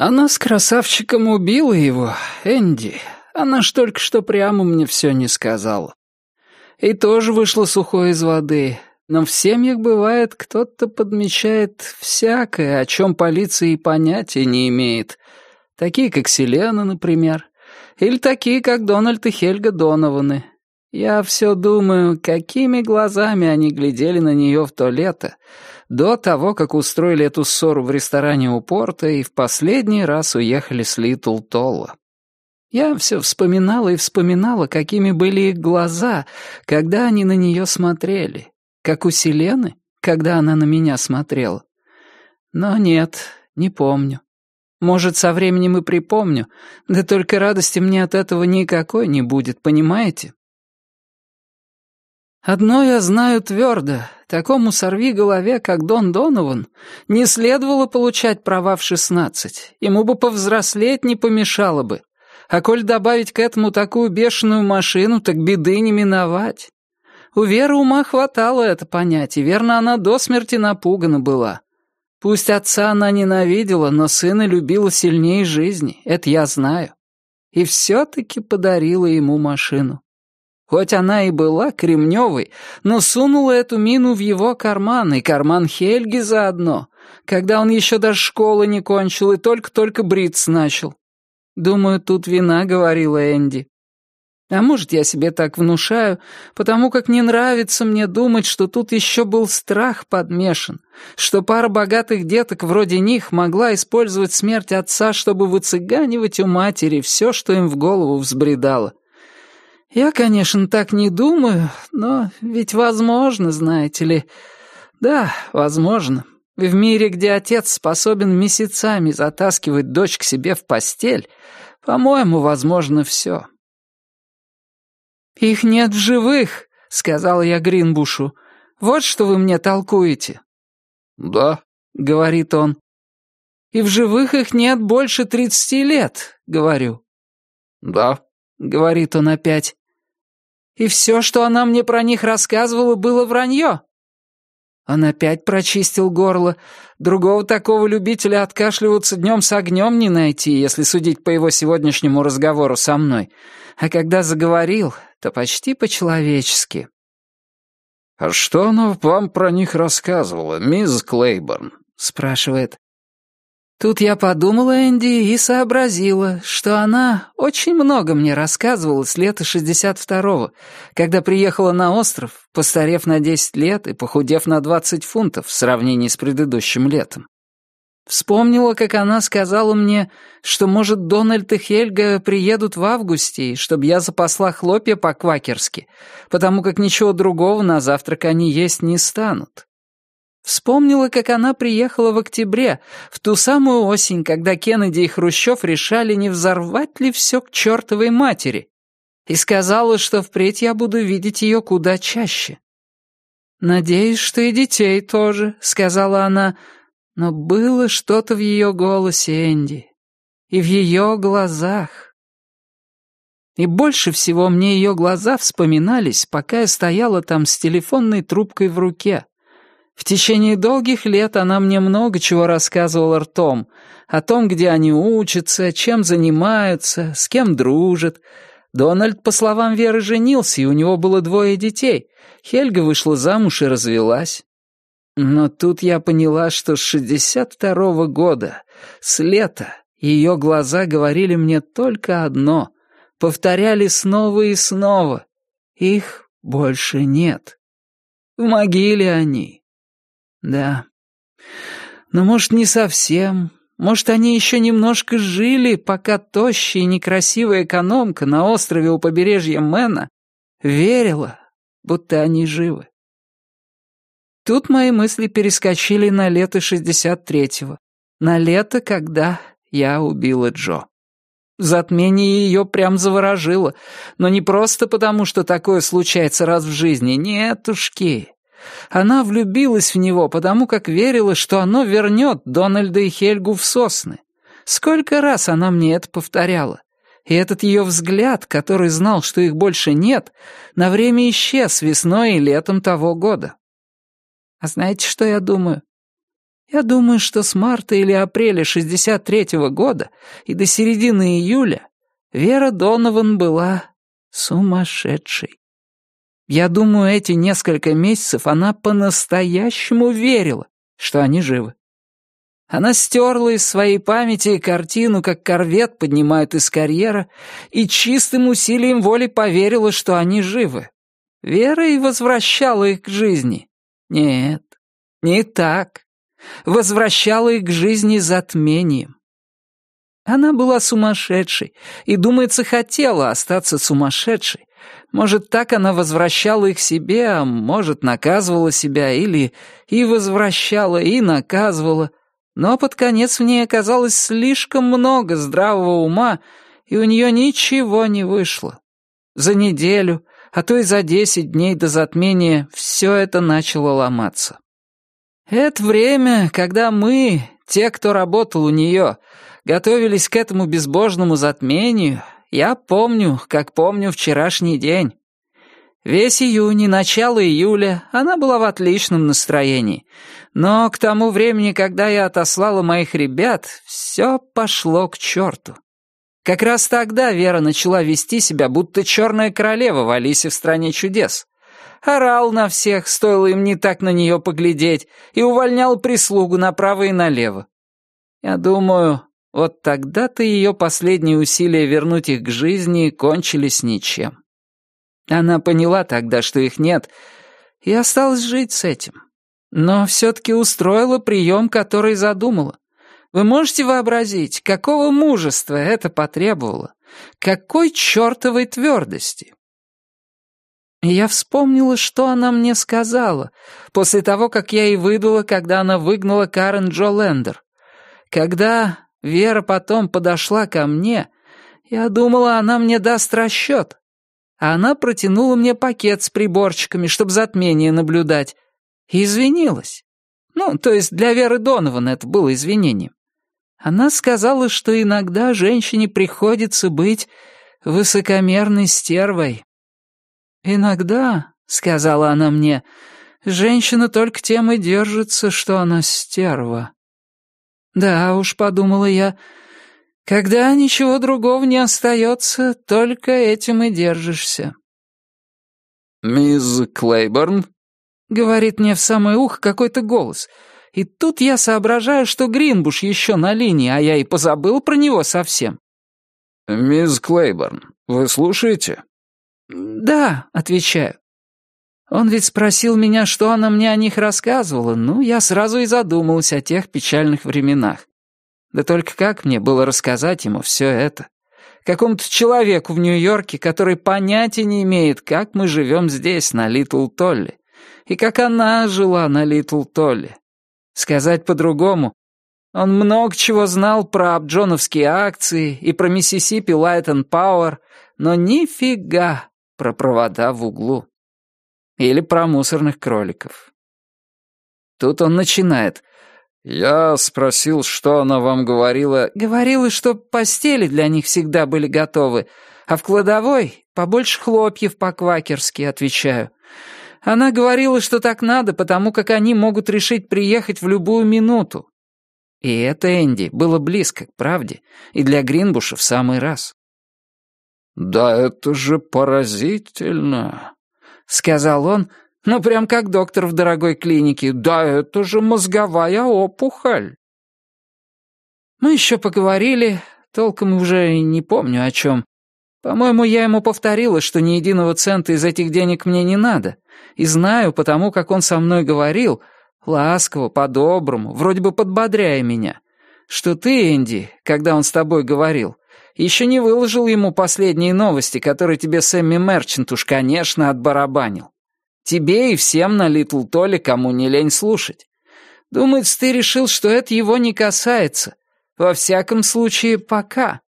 Она с красавчиком убила его, Энди. Она ж только что прямо мне все не сказала. И тоже вышла сухой из воды. Но в семьях бывает, кто-то подмечает всякое, о чем полиция и понятия не имеет. Такие, как Селена, например. Или такие, как Дональд и Хельга Донованы. Я все думаю, какими глазами они глядели на нее в то лето, до того, как устроили эту ссору в ресторане у порта и в последний раз уехали с Литл Толла. Я все вспоминала и вспоминала, какими были их глаза, когда они на нее смотрели, как у Селены, когда она на меня смотрела. Но нет, не помню. Может, со временем и припомню, да только радости мне от этого никакой не будет, понимаете? Одно я знаю твердо. Такому сорви голове, как Дон Донован, не следовало получать права в шестнадцать. Ему бы повзрослеть не помешало бы. А коль добавить к этому такую бешеную машину, так беды не миновать. У Веры ума хватало это понять, и верно, она до смерти напугана была. Пусть отца она ненавидела, но сына любила сильнее жизни, это я знаю. И все-таки подарила ему машину. Хоть она и была кремневой, но сунула эту мину в его карман, и карман Хельги заодно, когда он еще даже школы не кончил и только-только бриться начал. Думаю, тут вина, говорила Энди. А может, я себе так внушаю, потому как не нравится мне думать, что тут еще был страх подмешан, что пара богатых деток вроде них могла использовать смерть отца, чтобы выцыганивать у матери все, что им в голову взбредало. Я, конечно, так не думаю, но ведь возможно, знаете ли. Да, возможно. В мире, где отец способен месяцами затаскивать дочь к себе в постель, по-моему, возможно все. «Их нет в живых», — сказала я Гринбушу. «Вот что вы мне толкуете». «Да», — говорит он. «И в живых их нет больше тридцати лет», — говорю. «Да», — говорит он опять. И все, что она мне про них рассказывала, было вранье. Он опять прочистил горло. Другого такого любителя откашливаться днем с огнем не найти, если судить по его сегодняшнему разговору со мной. А когда заговорил, то почти по-человечески. «А что она вам про них рассказывала, мисс Клейборн?» — спрашивает. Тут я подумала, Энди, и сообразила, что она очень много мне рассказывала с лета 62-го, когда приехала на остров, постарев на 10 лет и похудев на 20 фунтов в сравнении с предыдущим летом. Вспомнила, как она сказала мне, что, может, Дональд и Хельга приедут в августе, чтобы я запасла хлопья по-квакерски, потому как ничего другого на завтрак они есть не станут. Вспомнила, как она приехала в октябре, в ту самую осень, когда Кеннеди и Хрущев решали, не взорвать ли все к чертовой матери, и сказала, что впредь я буду видеть ее куда чаще. «Надеюсь, что и детей тоже», — сказала она, но было что-то в ее голосе Энди и в ее глазах. И больше всего мне ее глаза вспоминались, пока я стояла там с телефонной трубкой в руке — в течение долгих лет она мне много чего рассказывала ртом, о том, где они учатся, чем занимаются, с кем дружат. Дональд, по словам Веры, женился, и у него было двое детей. Хельга вышла замуж и развелась. Но тут я поняла, что с 62-го года, с лета, ее глаза говорили мне только одно, повторяли снова и снова. Их больше нет. В могиле они, да. Но, может, не совсем. Может, они еще немножко жили, пока тощая и некрасивая экономка на острове у побережья Мэна верила, будто они живы. Тут мои мысли перескочили на лето 63-го. На лето, когда я убила Джо. Затмение ее прям заворожило, но не просто потому, что такое случается раз в жизни, нетушки. Она влюбилась в него, потому как верила, что оно вернет Дональда и Хельгу в сосны. Сколько раз она мне это повторяла. И этот ее взгляд, который знал, что их больше нет, на время исчез весной и летом того года. А знаете, что я думаю? Я думаю, что с марта или апреля 63-го года и до середины июля Вера Донован была сумасшедшей. Я думаю, эти несколько месяцев она по-настоящему верила, что они живы. Она стерла из своей памяти картину, как корвет поднимают из карьера, и чистым усилием воли поверила, что они живы. Вера и возвращала их к жизни. Нет, не так. Возвращала их к жизни затмением. Она была сумасшедшей и, думается, хотела остаться сумасшедшей. Может, так она возвращала их себе, а может, наказывала себя или и возвращала, и наказывала. Но под конец в ней оказалось слишком много здравого ума, и у нее ничего не вышло. За неделю, а то и за десять дней до затмения все это начало ломаться. Это время, когда мы, те, кто работал у нее, готовились к этому безбожному затмению, я помню, как помню вчерашний день. Весь июнь и начало июля она была в отличном настроении. Но к тому времени, когда я отослала моих ребят, все пошло к черту. Как раз тогда Вера начала вести себя, будто черная королева в Алисе в «Стране чудес». Орал на всех, стоило им не так на нее поглядеть, и увольнял прислугу направо и налево. Я думаю, вот тогда-то ее последние усилия вернуть их к жизни кончились ничем. Она поняла тогда, что их нет, и осталась жить с этим. Но все-таки устроила прием, который задумала. Вы можете вообразить, какого мужества это потребовало? Какой чертовой твердости? И я вспомнила, что она мне сказала, после того, как я ей выдала, когда она выгнала Карен Джо Лендер. Когда Вера потом подошла ко мне, я думала, она мне даст расчет она протянула мне пакет с приборчиками, чтобы затмение наблюдать, и извинилась. Ну, то есть для Веры Донован это было извинением. Она сказала, что иногда женщине приходится быть высокомерной стервой. «Иногда», — сказала она мне, — «женщина только тем и держится, что она стерва». «Да уж», — подумала я, — когда ничего другого не остается, только этим и держишься. «Мисс Клейборн?» — говорит мне в самое ухо какой-то голос. И тут я соображаю, что Гринбуш еще на линии, а я и позабыл про него совсем. «Мисс Клейборн, вы слушаете?» «Да», — отвечаю. Он ведь спросил меня, что она мне о них рассказывала, ну, я сразу и задумалась о тех печальных временах. Да только как мне было рассказать ему все это? Какому-то человеку в Нью-Йорке, который понятия не имеет, как мы живем здесь, на Литл Толли, и как она жила на Литл Толли. Сказать по-другому, он много чего знал про абджоновские акции и про Миссисипи Light and Power, но нифига про провода в углу. Или про мусорных кроликов. Тут он начинает. «Я спросил, что она вам говорила...» «Говорила, что постели для них всегда были готовы, а в кладовой побольше хлопьев по-квакерски», — отвечаю. Она говорила, что так надо, потому как они могут решить приехать в любую минуту. И это, Энди, было близко к правде, и для Гринбуша в самый раз. «Да это же поразительно», — сказал он, — ну, прям как доктор в дорогой клинике. Да это же мозговая опухоль. Мы еще поговорили, толком уже не помню о чем. По-моему, я ему повторила, что ни единого цента из этих денег мне не надо. И знаю, потому как он со мной говорил, ласково, по-доброму, вроде бы подбодряя меня, что ты, Энди, когда он с тобой говорил, еще не выложил ему последние новости, которые тебе Сэмми Мерчант уж, конечно, отбарабанил. Тебе и всем на Литл Толли, кому не лень слушать. Думается, ты решил, что это его не касается. Во всяком случае, пока.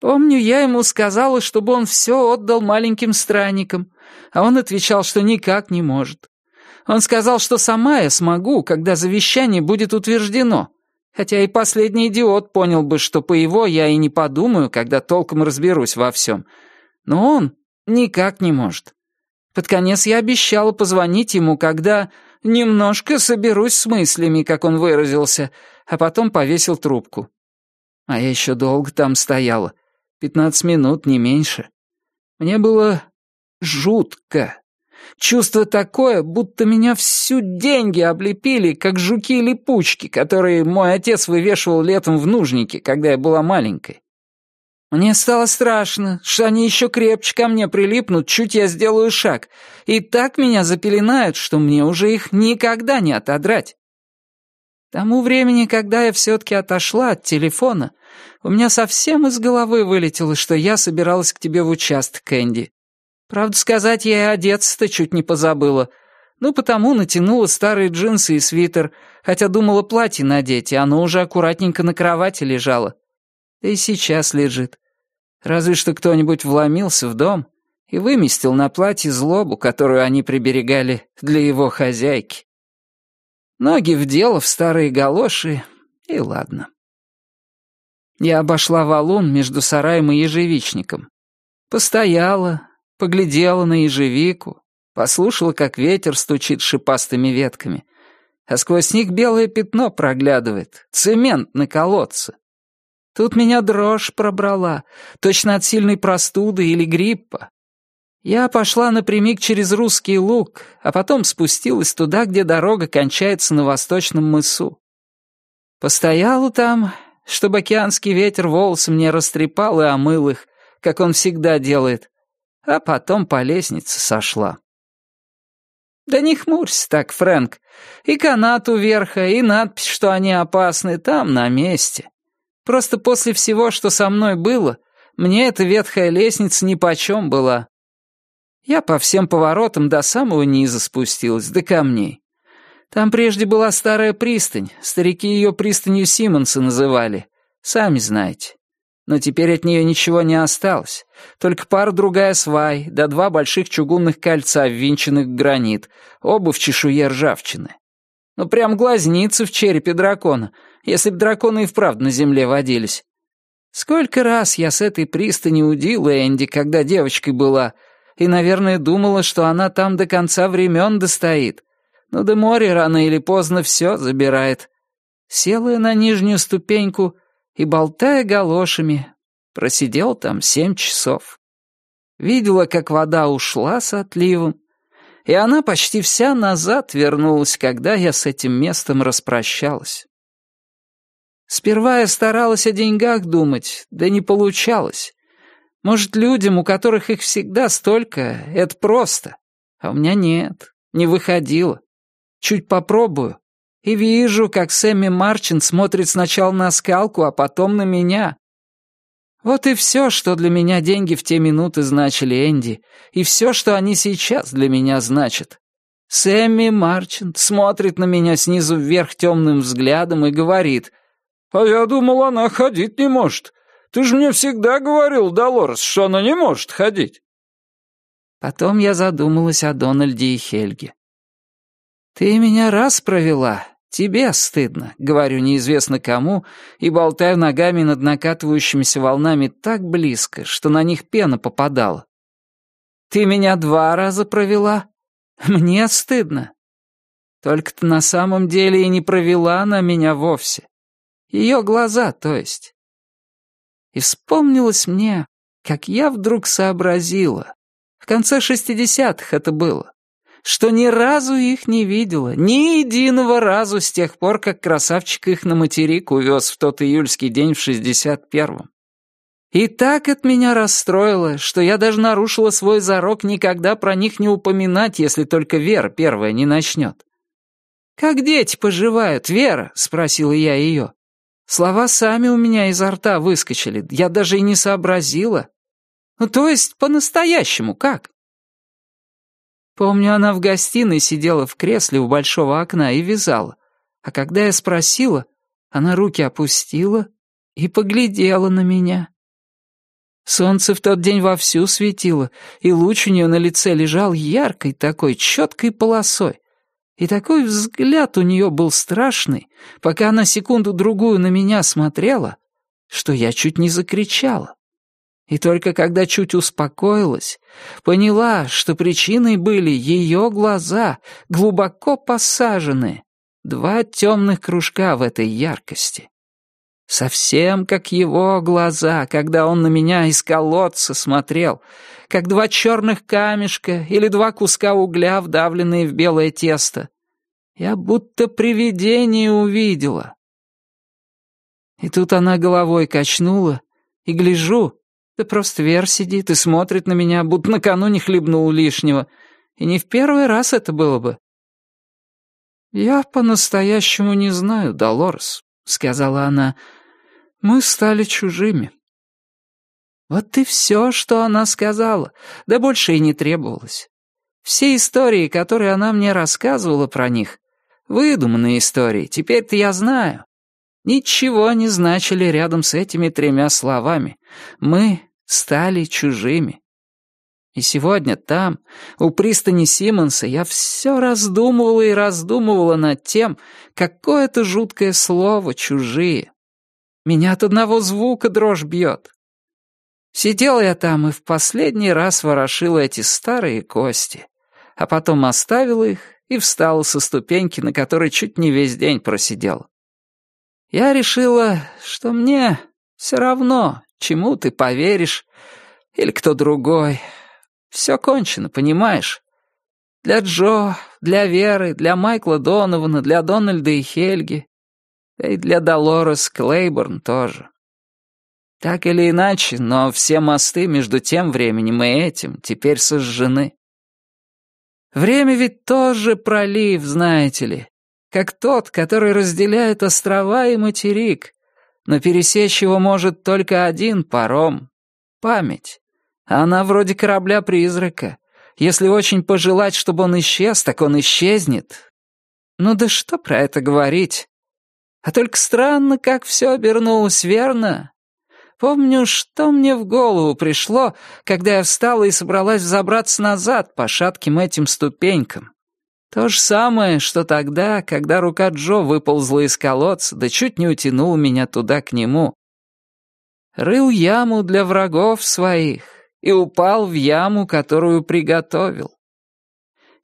Помню, я ему сказала, чтобы он все отдал маленьким странникам, а он отвечал, что никак не может. Он сказал, что сама я смогу, когда завещание будет утверждено, хотя и последний идиот понял бы, что по его я и не подумаю, когда толком разберусь во всем. Но он никак не может. Под конец я обещала позвонить ему, когда... немножко соберусь с мыслями, как он выразился, а потом повесил трубку. А я еще долго там стояла. Пятнадцать минут, не меньше. Мне было жутко. Чувство такое, будто меня всю деньги облепили, как жуки-липучки, которые мой отец вывешивал летом в нужнике, когда я была маленькой. Мне стало страшно, что они еще крепче ко мне прилипнут, чуть я сделаю шаг, и так меня запеленают, что мне уже их никогда не отодрать. К тому времени, когда я все-таки отошла от телефона, у меня совсем из головы вылетело, что я собиралась к тебе в участок, Кэнди. Правда сказать, я и одеться-то чуть не позабыла. Ну, потому натянула старые джинсы и свитер, хотя думала платье надеть, и оно уже аккуратненько на кровати лежало. Да и сейчас лежит. Разве что кто-нибудь вломился в дом и выместил на платье злобу, которую они приберегали для его хозяйки. Ноги в дело в старые галоши, и ладно. Я обошла валун между сараем и ежевичником. Постояла, поглядела на ежевику, послушала, как ветер стучит шипастыми ветками, а сквозь них белое пятно проглядывает, цемент на колодце. Тут меня дрожь пробрала, точно от сильной простуды или гриппа. Я пошла напрямик через русский луг, а потом спустилась туда, где дорога кончается на восточном мысу. Постояла там, чтобы океанский ветер волосы мне растрепал и омыл их, как он всегда делает, а потом по лестнице сошла. Да не хмурься так, Фрэнк. И канат у верха, и надпись, что они опасны, там на месте. Просто после всего, что со мной было, мне эта ветхая лестница нипочем была. Я по всем поворотам до самого низа спустилась, до камней. Там прежде была старая пристань, старики ее пристанью Симонса называли. Сами знаете. Но теперь от нее ничего не осталось. Только пара-другая свай, да два больших чугунных кольца, ввинченных в гранит, оба в чешуе ржавчины. Ну, прям глазницы в черепе дракона, если б драконы и вправду на земле водились. Сколько раз я с этой пристани удила Энди, когда девочкой была, и, наверное, думала, что она там до конца времен достоит. Но до моря рано или поздно все забирает. Села я на нижнюю ступеньку и, болтая галошами, просидел там семь часов. Видела, как вода ушла с отливом, и она почти вся назад вернулась, когда я с этим местом распрощалась. Сперва я старалась о деньгах думать, да не получалось. Может, людям, у которых их всегда столько, это просто. А у меня нет, не выходило. Чуть попробую, и вижу, как Сэмми Марчин смотрит сначала на скалку, а потом на меня. Вот и все, что для меня деньги в те минуты значили Энди, и все, что они сейчас для меня значат. Сэмми Марчин смотрит на меня снизу вверх темным взглядом и говорит, «А я думал, она ходить не может. Ты же мне всегда говорил, Долорес, что она не может ходить». Потом я задумалась о Дональде и Хельге. «Ты меня раз провела, тебе стыдно», — говорю неизвестно кому, и болтаю ногами над накатывающимися волнами так близко, что на них пена попадала. «Ты меня два раза провела, мне стыдно». Только-то на самом деле и не провела она меня вовсе. Ее глаза, то есть. И вспомнилось мне, как я вдруг сообразила. В конце шестидесятых это было что ни разу их не видела, ни единого разу с тех пор, как красавчик их на материк увез в тот июльский день в шестьдесят первом. И так от меня расстроило, что я даже нарушила свой зарок никогда про них не упоминать, если только Вера первая не начнет. «Как дети поживают, Вера?» — спросила я ее. Слова сами у меня изо рта выскочили, я даже и не сообразила. Ну, то есть, по-настоящему, как? Помню, она в гостиной сидела в кресле у большого окна и вязала. А когда я спросила, она руки опустила и поглядела на меня. Солнце в тот день вовсю светило, и луч у нее на лице лежал яркой такой, четкой полосой. И такой взгляд у нее был страшный, пока она секунду-другую на меня смотрела, что я чуть не закричала. И только когда чуть успокоилась, поняла, что причиной были ее глаза, глубоко посаженные, два темных кружка в этой яркости. Совсем как его глаза, когда он на меня из колодца смотрел, как два черных камешка или два куска угля, вдавленные в белое тесто. Я будто привидение увидела. И тут она головой качнула, и гляжу, да просто Вер сидит и смотрит на меня, будто накануне хлебнул лишнего. И не в первый раз это было бы. «Я по-настоящему не знаю, Долорес», — сказала она, — мы стали чужими. Вот и все, что она сказала, да больше и не требовалось. Все истории, которые она мне рассказывала про них, выдуманные истории, теперь-то я знаю. Ничего не значили рядом с этими тремя словами. Мы стали чужими. И сегодня там, у пристани Симмонса, я все раздумывала и раздумывала над тем, какое это жуткое слово «чужие». Меня от одного звука дрожь бьет. Сидел я там и в последний раз ворошил эти старые кости, а потом оставил их и встал со ступеньки, на которой чуть не весь день просидел. Я решила, что мне все равно, чему ты поверишь, или кто другой. Все кончено, понимаешь? Для Джо, для Веры, для Майкла Донована, для Дональда и Хельги. Да и для Долорес Клейборн тоже. Так или иначе, но все мосты между тем временем и этим теперь сожжены. Время ведь тоже пролив, знаете ли, как тот, который разделяет острова и материк, но пересечь его может только один паром — память. Она вроде корабля-призрака. Если очень пожелать, чтобы он исчез, так он исчезнет. Ну да что про это говорить? А только странно, как все обернулось, верно? Помню, что мне в голову пришло, когда я встала и собралась взобраться назад по шатким этим ступенькам. То же самое, что тогда, когда рука Джо выползла из колодца, да чуть не утянула меня туда к нему. Рыл яму для врагов своих и упал в яму, которую приготовил.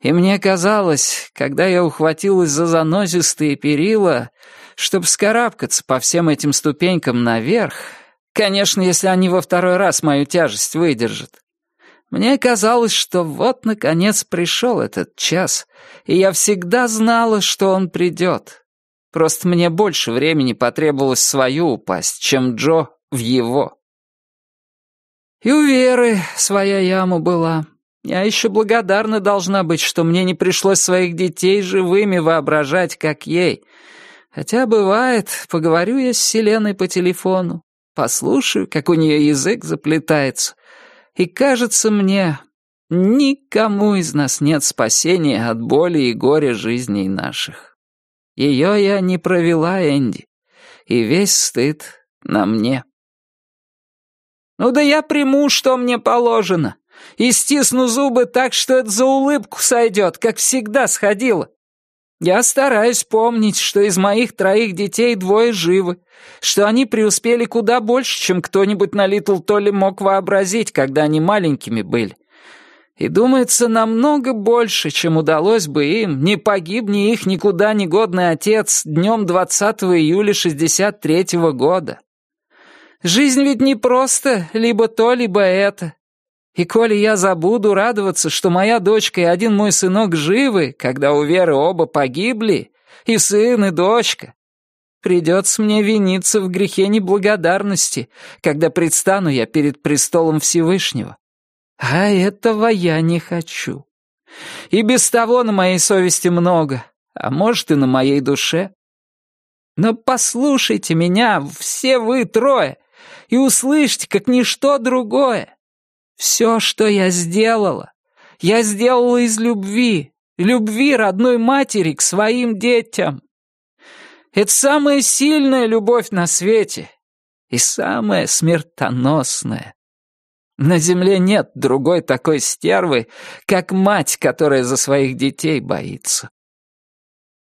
И мне казалось, когда я ухватилась за занозистые перила, чтобы скарабкаться по всем этим ступенькам наверх, конечно, если они во второй раз мою тяжесть выдержат, мне казалось, что вот, наконец, пришел этот час, и я всегда знала, что он придет. Просто мне больше времени потребовалось свою упасть, чем Джо в его. И у Веры своя яма была. Я еще благодарна должна быть, что мне не пришлось своих детей живыми воображать, как ей — Хотя бывает, поговорю я с Селеной по телефону, послушаю, как у нее язык заплетается, и кажется мне, никому из нас нет спасения от боли и горя жизней наших. Ее я не провела, Энди, и весь стыд на мне. Ну да я приму, что мне положено, и стисну зубы так, что это за улыбку сойдет, как всегда сходило. Я стараюсь помнить, что из моих троих детей двое живы, что они преуспели куда больше, чем кто-нибудь на Литл Толли мог вообразить, когда они маленькими были. И думается, намного больше, чем удалось бы им, не погибни их никуда негодный отец днем 20 июля 63 -го года. Жизнь ведь не просто либо то, либо это. И коли я забуду радоваться, что моя дочка и один мой сынок живы, когда у Веры оба погибли, и сын, и дочка, придется мне виниться в грехе неблагодарности, когда предстану я перед престолом Всевышнего. А этого я не хочу. И без того на моей совести много, а может и на моей душе. Но послушайте меня, все вы трое, и услышьте, как ничто другое. Все, что я сделала, я сделала из любви, любви родной матери к своим детям. Это самая сильная любовь на свете и самая смертоносная. На земле нет другой такой стервы, как мать, которая за своих детей боится.